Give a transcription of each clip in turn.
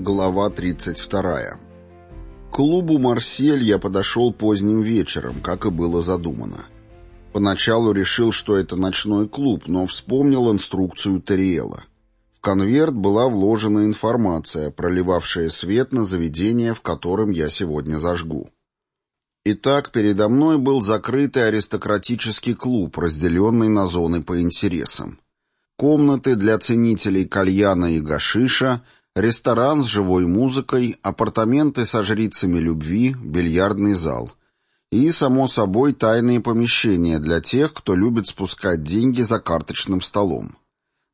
Глава 32. К клубу «Марсель» я подошел поздним вечером, как и было задумано. Поначалу решил, что это ночной клуб, но вспомнил инструкцию Терриэла. В конверт была вложена информация, проливавшая свет на заведение, в котором я сегодня зажгу. Итак, передо мной был закрытый аристократический клуб, разделенный на зоны по интересам. Комнаты для ценителей кальяна и гашиша — Ресторан с живой музыкой, апартаменты со жрицами любви, бильярдный зал. И, само собой, тайные помещения для тех, кто любит спускать деньги за карточным столом.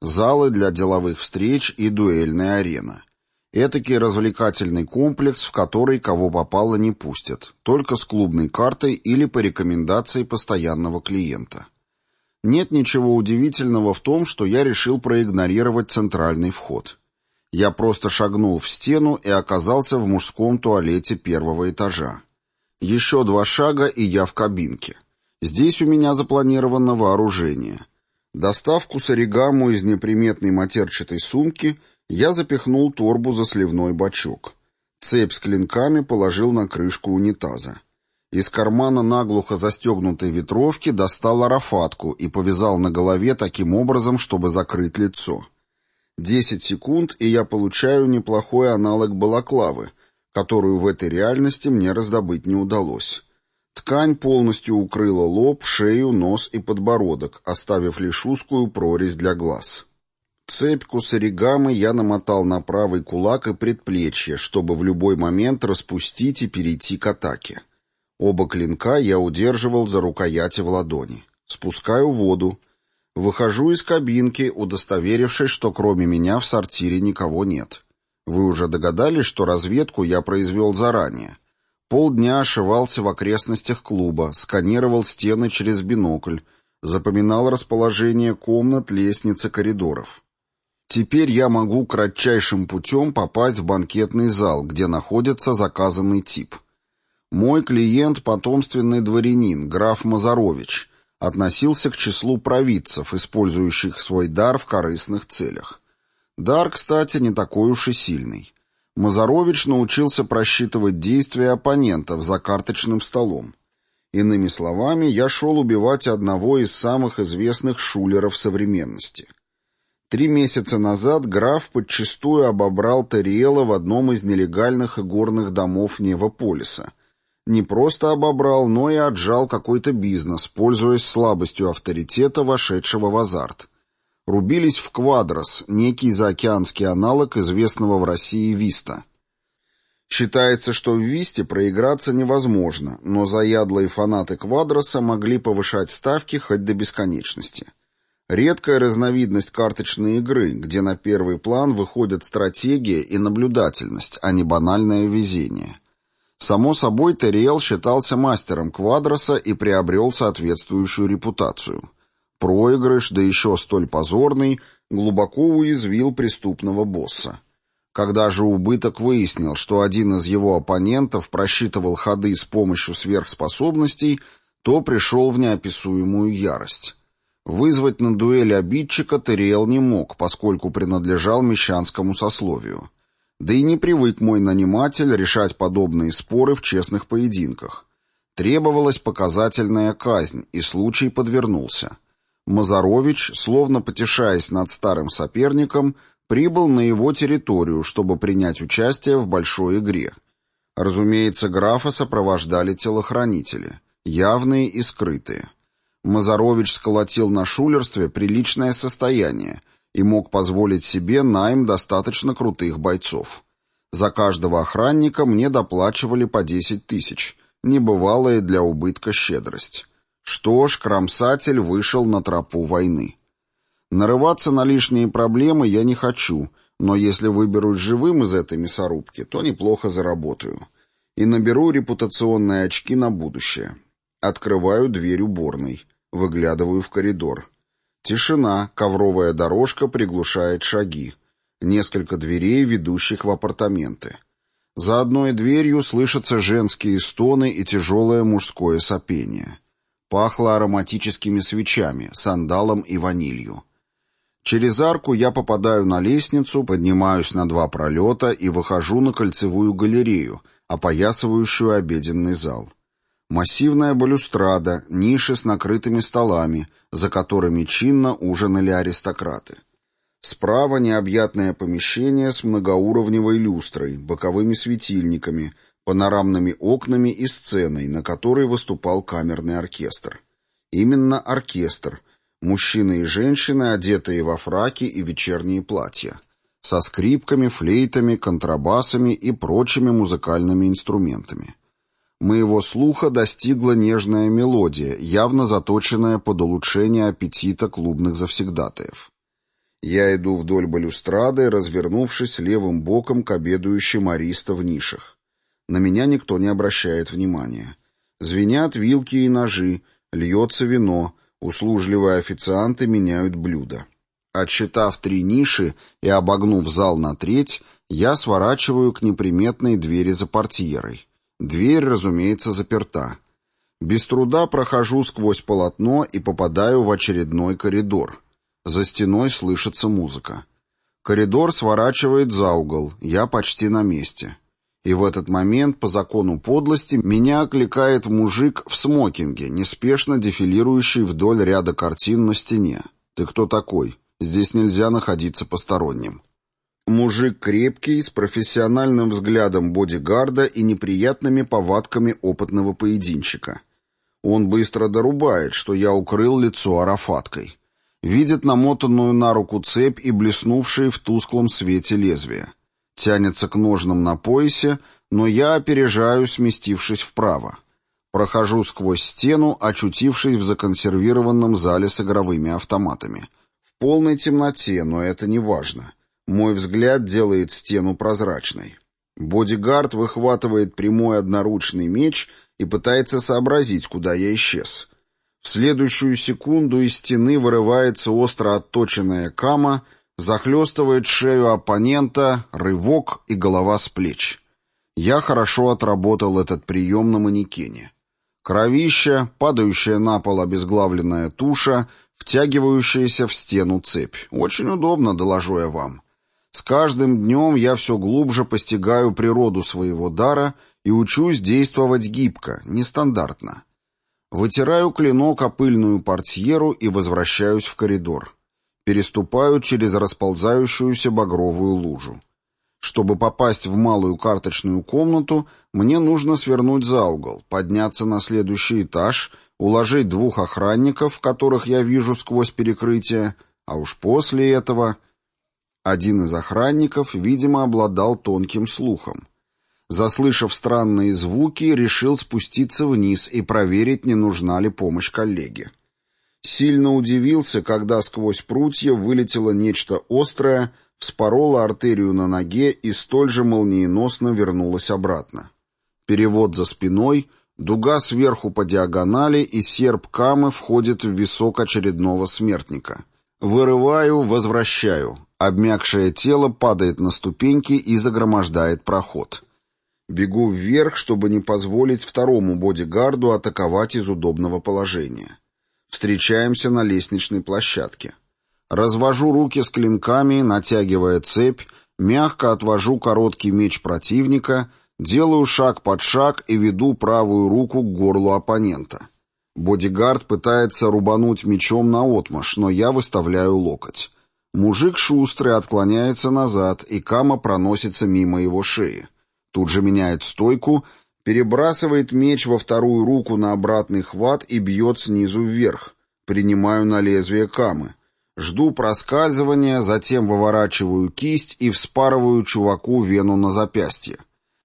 Залы для деловых встреч и дуэльная арена. Этакий развлекательный комплекс, в который кого попало не пустят, только с клубной картой или по рекомендации постоянного клиента. Нет ничего удивительного в том, что я решил проигнорировать центральный вход. Я просто шагнул в стену и оказался в мужском туалете первого этажа. Еще два шага, и я в кабинке. Здесь у меня запланировано вооружение. Достав кусаригаму из неприметной матерчатой сумки, я запихнул торбу за сливной бачок. Цепь с клинками положил на крышку унитаза. Из кармана наглухо застегнутой ветровки достал арафатку и повязал на голове таким образом, чтобы закрыть лицо. Десять секунд, и я получаю неплохой аналог балаклавы, которую в этой реальности мне раздобыть не удалось. Ткань полностью укрыла лоб, шею, нос и подбородок, оставив лишь узкую прорезь для глаз. Цепь кусаригамы я намотал на правый кулак и предплечье, чтобы в любой момент распустить и перейти к атаке. Оба клинка я удерживал за рукояти в ладони. Спускаю воду, Выхожу из кабинки, удостоверившись, что кроме меня в сортире никого нет. Вы уже догадались, что разведку я произвел заранее. Полдня ошивался в окрестностях клуба, сканировал стены через бинокль, запоминал расположение комнат, лестниц и коридоров. Теперь я могу кратчайшим путем попасть в банкетный зал, где находится заказанный тип. Мой клиент — потомственный дворянин, граф Мазарович — относился к числу провидцев, использующих свой дар в корыстных целях. Дар, кстати, не такой уж и сильный. Мазарович научился просчитывать действия оппонентов за карточным столом. Иными словами, я шел убивать одного из самых известных шулеров современности. Три месяца назад граф подчистую обобрал Терриэла в одном из нелегальных игорных домов Невополиса — не просто обобрал, но и отжал какой-то бизнес, пользуясь слабостью авторитета, вошедшего в азарт. Рубились в «Квадрос», некий заокеанский аналог известного в России «Виста». Считается, что в «Висте» проиграться невозможно, но заядлые фанаты «Квадроса» могли повышать ставки хоть до бесконечности. Редкая разновидность карточной игры, где на первый план выходят стратегия и наблюдательность, а не банальное везение. Само собой, Терриэл считался мастером квадроса и приобрел соответствующую репутацию. Проигрыш, да еще столь позорный, глубоко уязвил преступного босса. Когда же убыток выяснил, что один из его оппонентов просчитывал ходы с помощью сверхспособностей, то пришел в неописуемую ярость. Вызвать на дуэль обидчика Терриэл не мог, поскольку принадлежал мещанскому сословию. Да и не привык мой наниматель решать подобные споры в честных поединках. Требовалась показательная казнь, и случай подвернулся. Мазарович, словно потешаясь над старым соперником, прибыл на его территорию, чтобы принять участие в большой игре. Разумеется, графа сопровождали телохранители, явные и скрытые. Мазарович сколотил на шулерстве приличное состояние — и мог позволить себе найм достаточно крутых бойцов. За каждого охранника мне доплачивали по 10 тысяч, небывалая для убытка щедрость. Что ж, кромсатель вышел на тропу войны. Нарываться на лишние проблемы я не хочу, но если выберусь живым из этой мясорубки, то неплохо заработаю. И наберу репутационные очки на будущее. Открываю дверь уборной, выглядываю в коридор. Тишина, ковровая дорожка приглушает шаги. Несколько дверей, ведущих в апартаменты. За одной дверью слышатся женские стоны и тяжелое мужское сопение. Пахло ароматическими свечами, сандалом и ванилью. Через арку я попадаю на лестницу, поднимаюсь на два пролета и выхожу на кольцевую галерею, опоясывающую обеденный зал. Массивная балюстрада, ниши с накрытыми столами, за которыми чинно ужинали аристократы. Справа необъятное помещение с многоуровневой люстрой, боковыми светильниками, панорамными окнами и сценой, на которой выступал камерный оркестр. Именно оркестр — Мужчины и женщины, одетые во фраки и вечерние платья, со скрипками, флейтами, контрабасами и прочими музыкальными инструментами. Моего слуха достигла нежная мелодия, явно заточенная под улучшение аппетита клубных завсегдатаев. Я иду вдоль балюстрады, развернувшись левым боком к обедающим ариста в нишах. На меня никто не обращает внимания. Звенят вилки и ножи, льется вино — Услужливые официанты меняют блюда. Отсчитав три ниши и обогнув зал на треть, я сворачиваю к неприметной двери за портьерой. Дверь, разумеется, заперта. Без труда прохожу сквозь полотно и попадаю в очередной коридор. За стеной слышится музыка. Коридор сворачивает за угол, я почти на месте. И в этот момент, по закону подлости, меня окликает мужик в смокинге, неспешно дефилирующий вдоль ряда картин на стене. «Ты кто такой? Здесь нельзя находиться посторонним». Мужик крепкий, с профессиональным взглядом бодигарда и неприятными повадками опытного поединщика. Он быстро дорубает, что я укрыл лицо арафаткой. Видит намотанную на руку цепь и блеснувшие в тусклом свете лезвия тянется к ножнам на поясе, но я опережаю, сместившись вправо. Прохожу сквозь стену, очутившись в законсервированном зале с игровыми автоматами. В полной темноте, но это не важно. Мой взгляд делает стену прозрачной. Бодигард выхватывает прямой одноручный меч и пытается сообразить, куда я исчез. В следующую секунду из стены вырывается остро отточенная кама Захлестывает шею оппонента, рывок и голова с плеч. Я хорошо отработал этот прием на манекене. Кровища, падающая на пол обезглавленная туша, втягивающаяся в стену цепь. Очень удобно, доложу я вам. С каждым днем я все глубже постигаю природу своего дара и учусь действовать гибко, нестандартно. Вытираю клинок о пыльную портьеру и возвращаюсь в коридор переступают через расползающуюся багровую лужу. Чтобы попасть в малую карточную комнату, мне нужно свернуть за угол, подняться на следующий этаж, уложить двух охранников, которых я вижу сквозь перекрытие, а уж после этого... Один из охранников, видимо, обладал тонким слухом. Заслышав странные звуки, решил спуститься вниз и проверить, не нужна ли помощь коллеге. Сильно удивился, когда сквозь прутья вылетело нечто острое, вспороло артерию на ноге и столь же молниеносно вернулось обратно. Перевод за спиной, дуга сверху по диагонали, и серп камы входит в висок очередного смертника. Вырываю, возвращаю. Обмякшее тело падает на ступеньки и загромождает проход. Бегу вверх, чтобы не позволить второму бодигарду атаковать из удобного положения. Встречаемся на лестничной площадке. Развожу руки с клинками, натягивая цепь, мягко отвожу короткий меч противника, делаю шаг под шаг и веду правую руку к горлу оппонента. Бодигард пытается рубануть мечом на отмаш, но я выставляю локоть. Мужик шустрый отклоняется назад, и кама проносится мимо его шеи. Тут же меняет стойку Перебрасывает меч во вторую руку на обратный хват и бьет снизу вверх. Принимаю на лезвие камы. Жду проскальзывания, затем выворачиваю кисть и вспарываю чуваку вену на запястье.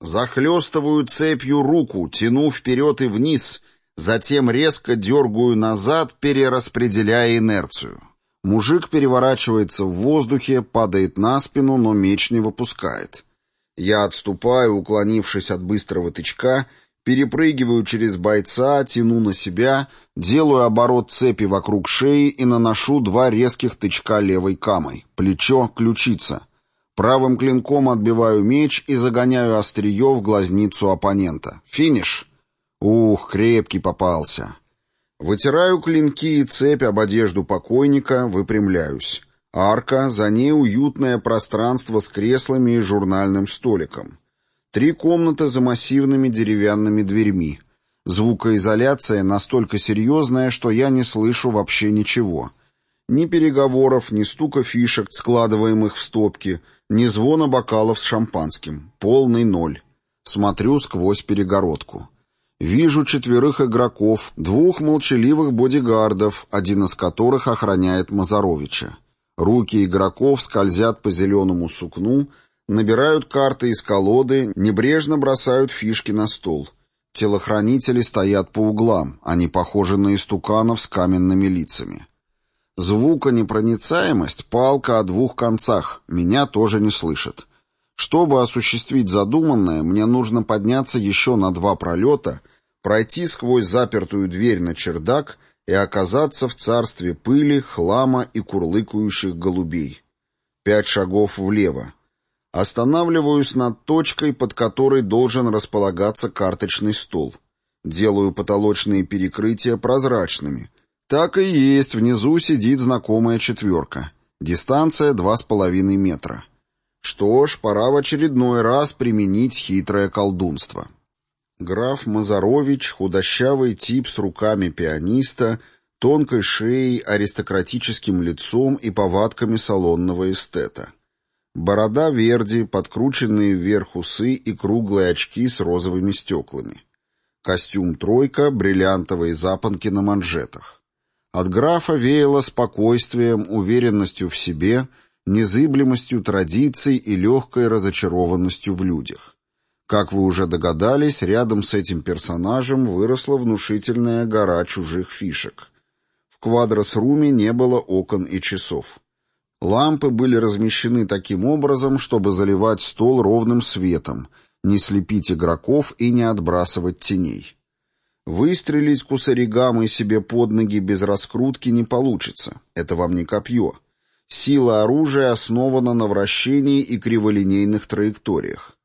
Захлестываю цепью руку, тяну вперед и вниз, затем резко дергаю назад, перераспределяя инерцию. Мужик переворачивается в воздухе, падает на спину, но меч не выпускает. Я отступаю, уклонившись от быстрого тычка, перепрыгиваю через бойца, тяну на себя, делаю оборот цепи вокруг шеи и наношу два резких тычка левой камой. Плечо, ключица. Правым клинком отбиваю меч и загоняю острие в глазницу оппонента. Финиш. Ух, крепкий попался. Вытираю клинки и цепь об одежду покойника, выпрямляюсь. Арка, за ней уютное пространство с креслами и журнальным столиком. Три комнаты за массивными деревянными дверьми. Звукоизоляция настолько серьезная, что я не слышу вообще ничего. Ни переговоров, ни стука фишек, складываемых в стопки, ни звона бокалов с шампанским. Полный ноль. Смотрю сквозь перегородку. Вижу четверых игроков, двух молчаливых бодигардов, один из которых охраняет Мазаровича. Руки игроков скользят по зеленому сукну, набирают карты из колоды, небрежно бросают фишки на стол. Телохранители стоят по углам, они похожи на истуканов с каменными лицами. Звуконепроницаемость — палка о двух концах, меня тоже не слышат. Чтобы осуществить задуманное, мне нужно подняться еще на два пролета, пройти сквозь запертую дверь на чердак — и оказаться в царстве пыли, хлама и курлыкающих голубей. Пять шагов влево. Останавливаюсь над точкой, под которой должен располагаться карточный стол. Делаю потолочные перекрытия прозрачными. Так и есть, внизу сидит знакомая четверка. Дистанция два с половиной метра. Что ж, пора в очередной раз применить хитрое колдунство. Граф Мазарович, худощавый тип с руками пианиста, тонкой шеей, аристократическим лицом и повадками салонного эстета. Борода Верди, подкрученные вверх усы и круглые очки с розовыми стеклами. Костюм «тройка», бриллиантовые запонки на манжетах. От графа веяло спокойствием, уверенностью в себе, незыблемостью традиций и легкой разочарованностью в людях. Как вы уже догадались, рядом с этим персонажем выросла внушительная гора чужих фишек. В квадрос-руме не было окон и часов. Лампы были размещены таким образом, чтобы заливать стол ровным светом, не слепить игроков и не отбрасывать теней. Выстрелить кусаригамой себе под ноги без раскрутки не получится. Это вам не копье. Сила оружия основана на вращении и криволинейных траекториях.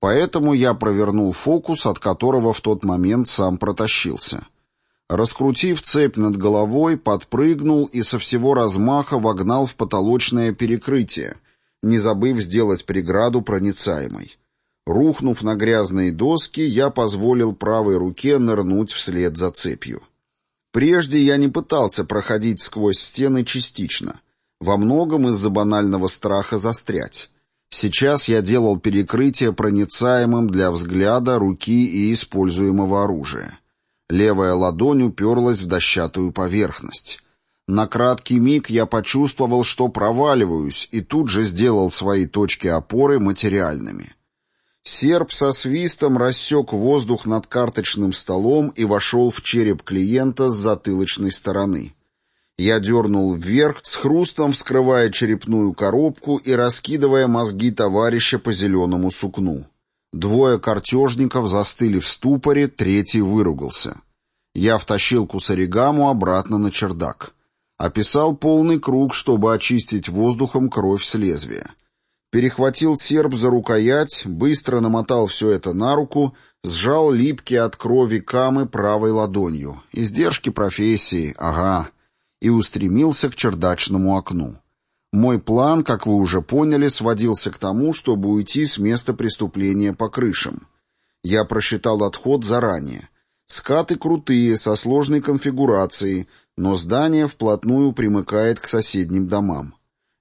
Поэтому я провернул фокус, от которого в тот момент сам протащился. Раскрутив цепь над головой, подпрыгнул и со всего размаха вогнал в потолочное перекрытие, не забыв сделать преграду проницаемой. Рухнув на грязные доски, я позволил правой руке нырнуть вслед за цепью. Прежде я не пытался проходить сквозь стены частично, во многом из-за банального страха застрять. Сейчас я делал перекрытие проницаемым для взгляда, руки и используемого оружия. Левая ладонь уперлась в дощатую поверхность. На краткий миг я почувствовал, что проваливаюсь, и тут же сделал свои точки опоры материальными. Серп со свистом рассек воздух над карточным столом и вошел в череп клиента с затылочной стороны. Я дернул вверх, с хрустом вскрывая черепную коробку и раскидывая мозги товарища по зеленому сукну. Двое картежников застыли в ступоре, третий выругался. Я втащил кусаригаму обратно на чердак. Описал полный круг, чтобы очистить воздухом кровь с лезвия. Перехватил серп за рукоять, быстро намотал все это на руку, сжал липкие от крови камы правой ладонью. Издержки профессии, ага и устремился к чердачному окну. Мой план, как вы уже поняли, сводился к тому, чтобы уйти с места преступления по крышам. Я просчитал отход заранее. Скаты крутые, со сложной конфигурацией, но здание вплотную примыкает к соседним домам.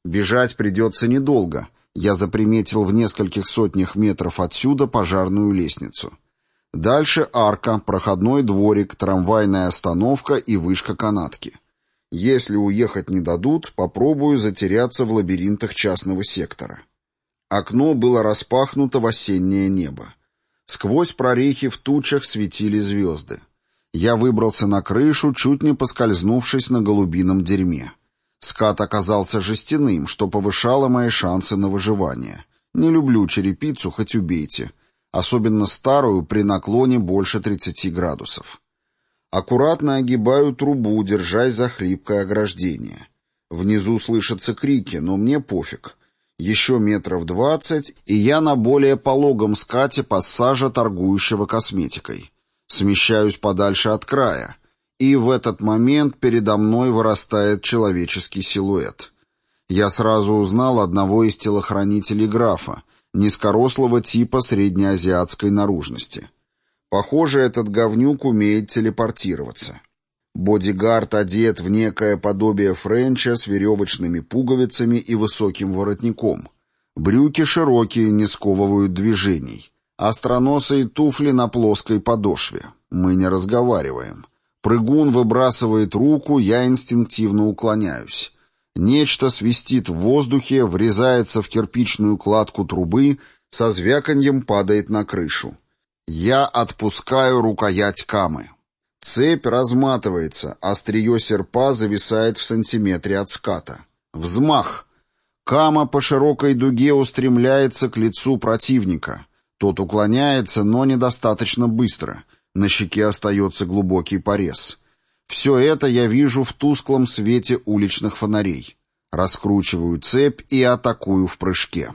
Бежать придется недолго. Я заприметил в нескольких сотнях метров отсюда пожарную лестницу. Дальше арка, проходной дворик, трамвайная остановка и вышка канатки. Если уехать не дадут, попробую затеряться в лабиринтах частного сектора. Окно было распахнуто в осеннее небо. Сквозь прорехи в тучах светили звезды. Я выбрался на крышу, чуть не поскользнувшись на голубином дерьме. Скат оказался жестяным, что повышало мои шансы на выживание. Не люблю черепицу, хоть убейте. Особенно старую при наклоне больше 30 градусов. Аккуратно огибаю трубу, держась за хлипкое ограждение. Внизу слышатся крики, но мне пофиг. Еще метров двадцать, и я на более пологом скате пассажа, торгующего косметикой. Смещаюсь подальше от края, и в этот момент передо мной вырастает человеческий силуэт. Я сразу узнал одного из телохранителей графа, низкорослого типа среднеазиатской наружности. Похоже, этот говнюк умеет телепортироваться. Бодигард одет в некое подобие френча с веревочными пуговицами и высоким воротником. Брюки широкие, не сковывают движений. Остроносые туфли на плоской подошве. Мы не разговариваем. Прыгун выбрасывает руку, я инстинктивно уклоняюсь. Нечто свистит в воздухе, врезается в кирпичную кладку трубы, со звяканьем падает на крышу. Я отпускаю рукоять камы. Цепь разматывается, острие серпа зависает в сантиметре от ската. Взмах. Кама по широкой дуге устремляется к лицу противника. Тот уклоняется, но недостаточно быстро. На щеке остается глубокий порез. Все это я вижу в тусклом свете уличных фонарей. Раскручиваю цепь и атакую в прыжке.